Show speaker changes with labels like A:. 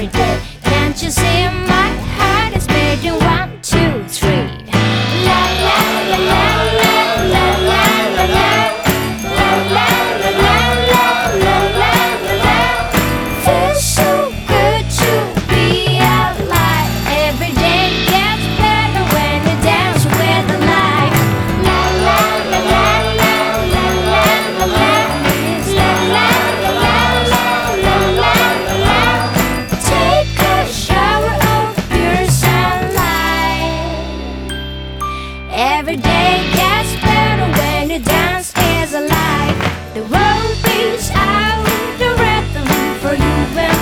A: every day. Can't you see? Every day gets better when you dance is alive. The world beats out the rhythm for you and